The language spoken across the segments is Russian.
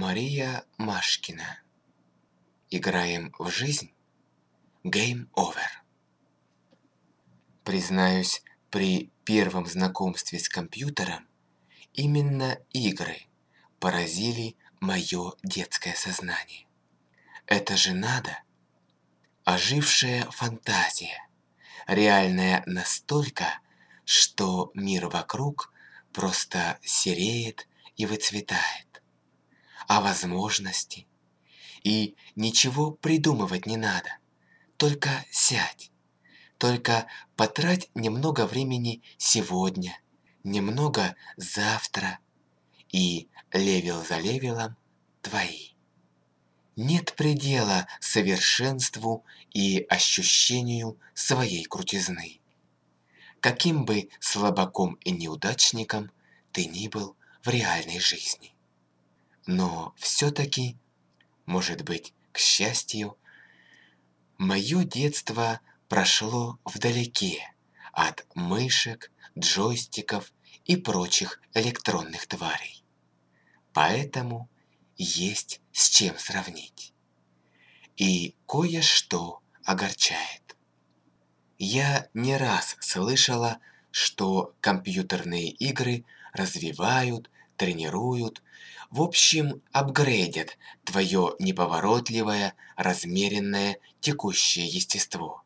Мария Машкина. Играем в жизнь? Game over. Признаюсь, при первом знакомстве с компьютером именно игры поразили мое детское сознание. Это же надо! Ожившая фантазия, реальная настолько, что мир вокруг просто сереет и выцветает. А возможности? И ничего придумывать не надо. Только сядь. Только потрать немного времени сегодня, немного завтра. И левел за левелом твои. Нет предела совершенству и ощущению своей крутизны. Каким бы слабаком и неудачником ты ни был в реальной жизни. Но все-таки, может быть, к счастью, мое детство прошло вдалеке от мышек, джойстиков и прочих электронных тварей. Поэтому есть с чем сравнить. И кое-что огорчает. Я не раз слышала, что компьютерные игры развивают, тренируют, в общем, апгрейдят твое неповоротливое, размеренное, текущее естество.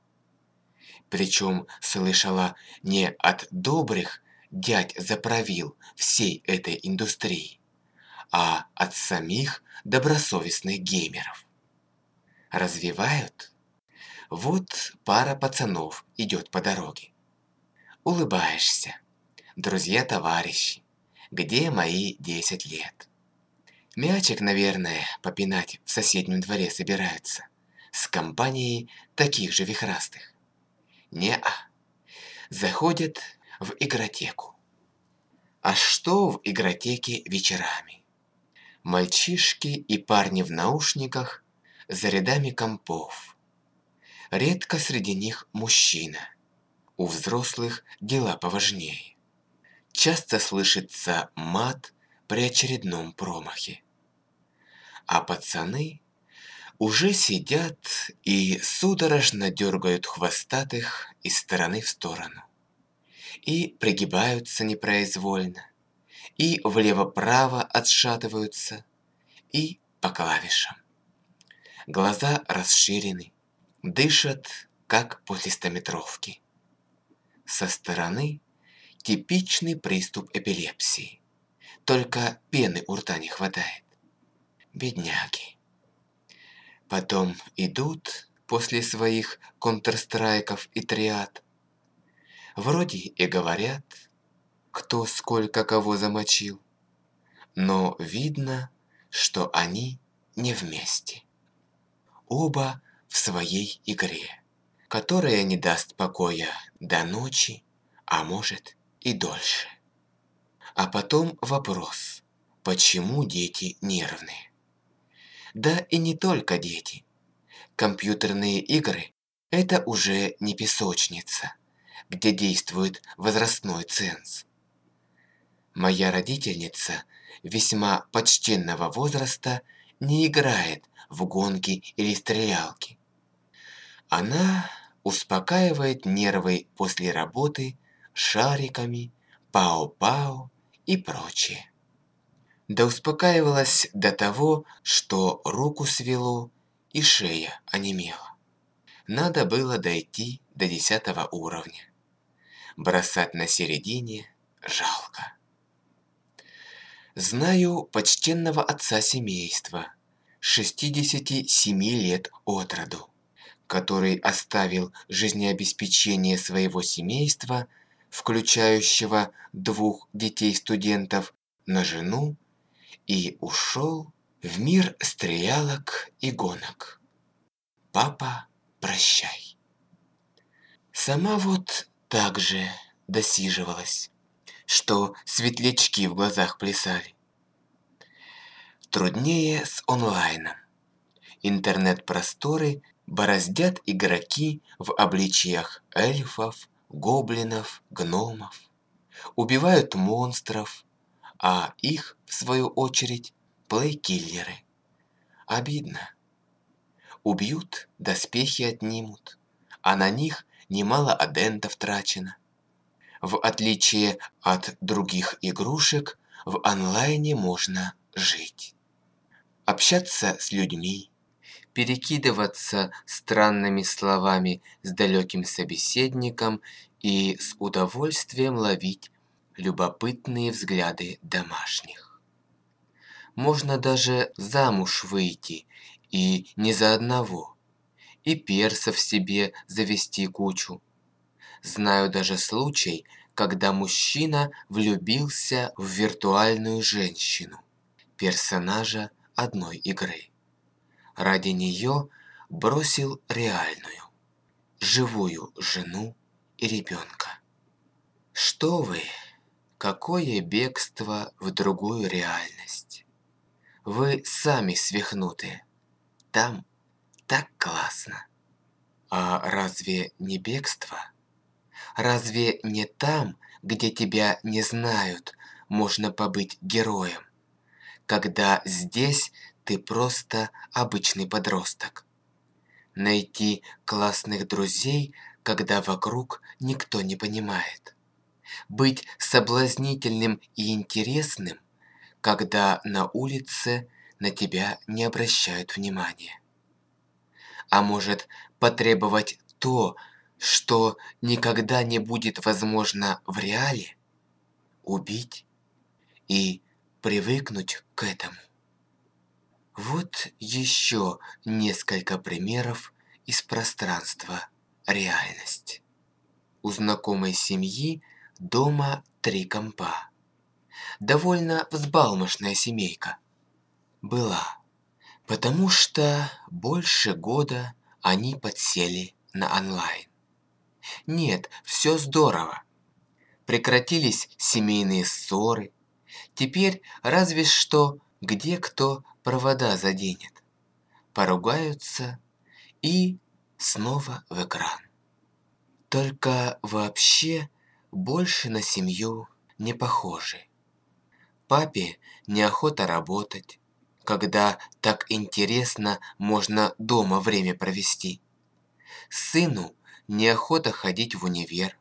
Причем слышала не от добрых дядь заправил всей этой индустрии, а от самих добросовестных геймеров. Развивают? Вот пара пацанов идет по дороге. Улыбаешься. Друзья-товарищи, где мои 10 лет? Мячик, наверное, попинать в соседнем дворе собираются. С компанией таких же вихрастых. Не-а. Заходят в игротеку. А что в игротеке вечерами? Мальчишки и парни в наушниках за рядами компов. Редко среди них мужчина. У взрослых дела поважнее. Часто слышится мат при очередном промахе. А пацаны уже сидят и судорожно дергают хвостатых из стороны в сторону. И пригибаются непроизвольно, и влево-право отшатываются, и по клавишам. Глаза расширены, дышат, как после стометровки. Со стороны типичный приступ эпилепсии. Только пены у рта не хватает. Бедняги. Потом идут после своих контрстрайков и триад. Вроде и говорят, кто сколько кого замочил. Но видно, что они не вместе. Оба в своей игре, которая не даст покоя до ночи, а может и дольше. А потом вопрос, почему дети нервные? Да и не только дети. Компьютерные игры – это уже не песочница, где действует возрастной ценз. Моя родительница весьма почтенного возраста не играет в гонки или стрелялки. Она успокаивает нервы после работы шариками, пау-пау и прочее да успокаивалась до того, что руку свело и шея онемела. Надо было дойти до десятого уровня. Бросать на середине жалко. Знаю почтенного отца семейства, 67 лет от роду, который оставил жизнеобеспечение своего семейства, включающего двух детей-студентов, на жену и ушел в мир стрелялок и гонок. Папа, прощай. Сама вот так же досиживалась, что светлячки в глазах плясали. Труднее с онлайном. Интернет-просторы бороздят игроки в обличиях эльфов, гоблинов, гномов. Убивают монстров, а их, в свою очередь, косплей-киллеры. Обидно. Убьют, доспехи отнимут, а на них немало адентов трачено. В отличие от других игрушек, в онлайне можно жить. Общаться с людьми, перекидываться странными словами с далеким собеседником и с удовольствием ловить любопытные взгляды домашних. Можно даже замуж выйти, и не за одного, и персов себе завести кучу. Знаю даже случай, когда мужчина влюбился в виртуальную женщину, персонажа одной игры. Ради нее бросил реальную, живую жену и ребенка. Что вы, какое бегство в другую реальность. Вы сами свихнуты. Там так классно. А разве не бегство? Разве не там, где тебя не знают, можно побыть героем? Когда здесь ты просто обычный подросток. Найти классных друзей, когда вокруг никто не понимает. Быть соблазнительным и интересным, когда на улице на тебя не обращают внимания. А может потребовать то, что никогда не будет возможно в реале, убить и привыкнуть к этому. Вот еще несколько примеров из пространства реальность. У знакомой семьи дома три компа. Довольно взбалмошная семейка. Была. Потому что больше года они подсели на онлайн. Нет, все здорово. Прекратились семейные ссоры. Теперь разве что где кто провода заденет. Поругаются и снова в экран. Только вообще больше на семью не похожи. Папе неохота работать, когда так интересно можно дома время провести. Сыну неохота ходить в универ.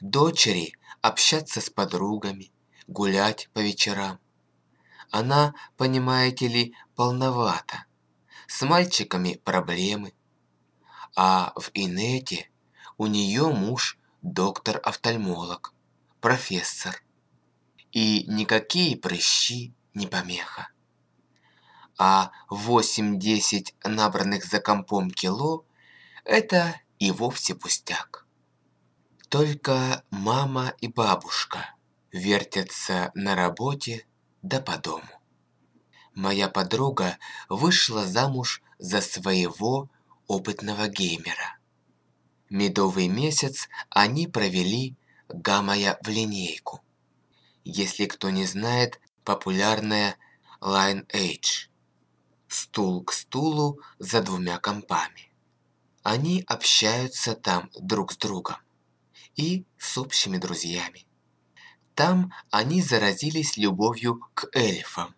Дочери общаться с подругами, гулять по вечерам. Она, понимаете ли, полновата. С мальчиками проблемы. А в инете у нее муж доктор-офтальмолог, профессор. И никакие прыщи не помеха. А 8-10 набранных за компом кило – это и вовсе пустяк. Только мама и бабушка вертятся на работе да по дому. Моя подруга вышла замуж за своего опытного геймера. Медовый месяц они провели, гамая в линейку. Если кто не знает, популярная Lineage. Стул к стулу за двумя компами. Они общаются там друг с другом и с общими друзьями. Там они заразились любовью к эльфам.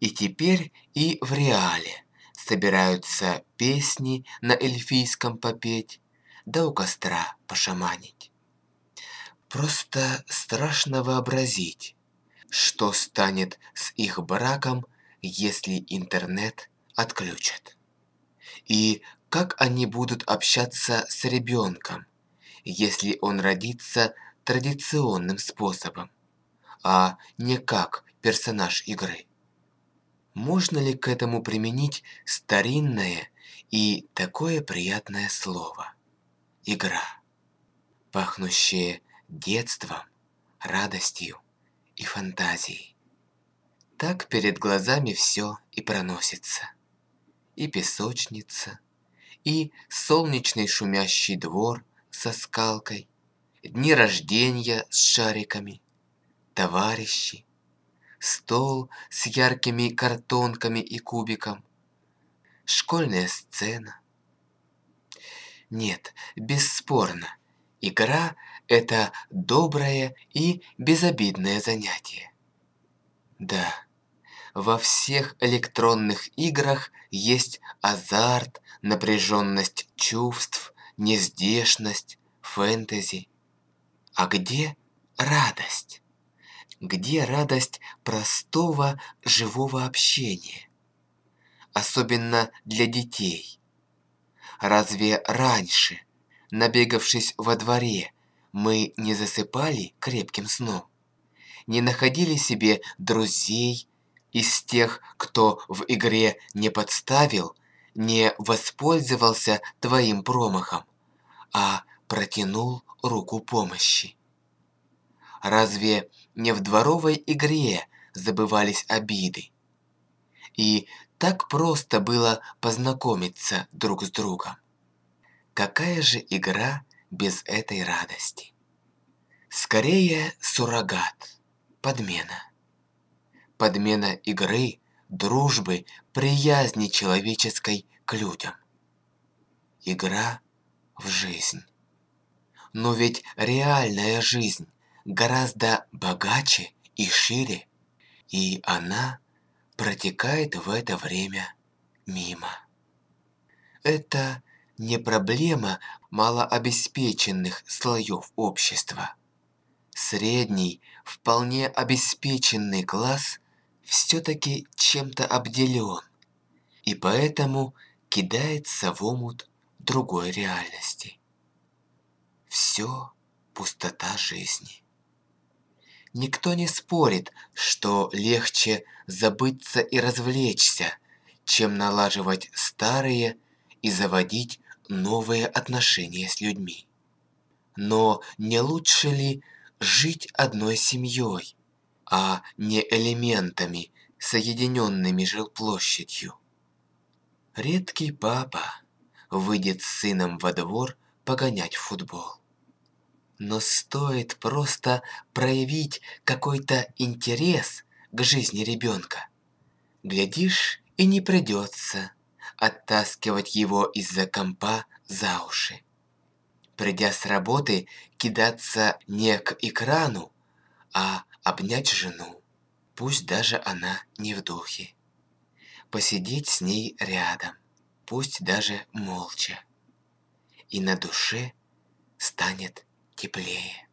И теперь и в реале собираются песни на эльфийском попеть, да у костра пошаманить. Просто страшно вообразить, что станет с их браком, если интернет отключат. И как они будут общаться с ребенком, если он родится традиционным способом, а не как персонаж игры? Можно ли к этому применить старинное и такое приятное слово? Игра, пахнущее детством, радостью и фантазией. Так перед глазами все и проносится. И песочница, и солнечный шумящий двор со скалкой, дни рождения с шариками, товарищи, стол с яркими картонками и кубиком, школьная сцена. Нет, бесспорно, игра – это доброе и безобидное занятие. Да, во всех электронных играх есть азарт, напряженность чувств, нездешность, фэнтези. А где радость? Где радость простого живого общения? Особенно для детей. Разве раньше, набегавшись во дворе, мы не засыпали крепким сном? Не находили себе друзей из тех, кто в игре не подставил, не воспользовался твоим промахом, а протянул руку помощи. Разве не в дворовой игре забывались обиды? И так просто было познакомиться друг с другом. Какая же игра без этой радости? Скорее суррогат, подмена. Подмена игры, дружбы, приязни человеческой к людям. Игра в жизнь. Но ведь реальная жизнь гораздо богаче и шире, и она протекает в это время мимо. Это не проблема малообеспеченных слоев общества. Средний, вполне обеспеченный класс все-таки чем-то обделен, и поэтому кидается в омут другой реальности. Все пустота жизни. Никто не спорит, что легче забыться и развлечься, чем налаживать старые и заводить новые отношения с людьми. Но не лучше ли жить одной семьей, а не элементами, соединенными жилплощадью? Редкий папа выйдет с сыном во двор погонять в футбол. Но стоит просто проявить какой-то интерес к жизни ребенка. Глядишь, и не придется оттаскивать его из-за компа за уши. Придя с работы, кидаться не к экрану, а обнять жену, пусть даже она не в духе. Посидеть с ней рядом, пусть даже молча. И на душе станет теплее.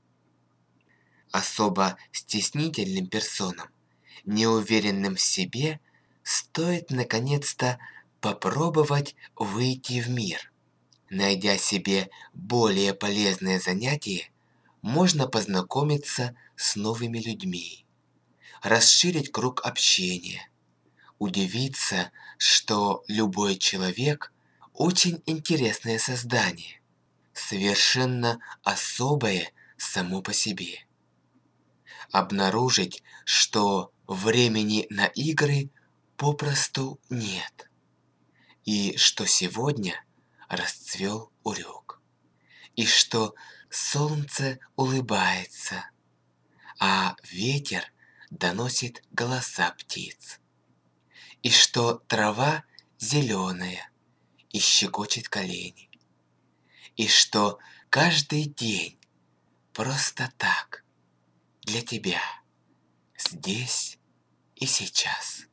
Особо стеснительным персонам, неуверенным в себе, стоит наконец-то попробовать выйти в мир. Найдя себе более полезное занятие, можно познакомиться с новыми людьми, расширить круг общения, удивиться, что любой человек – очень интересное создание, совершенно особое само по себе. Обнаружить, что времени на игры попросту нет. И что сегодня расцвел урюк. И что солнце улыбается, а ветер доносит голоса птиц. И что трава зеленая и щекочет колени и что каждый день просто так, для тебя, здесь и сейчас.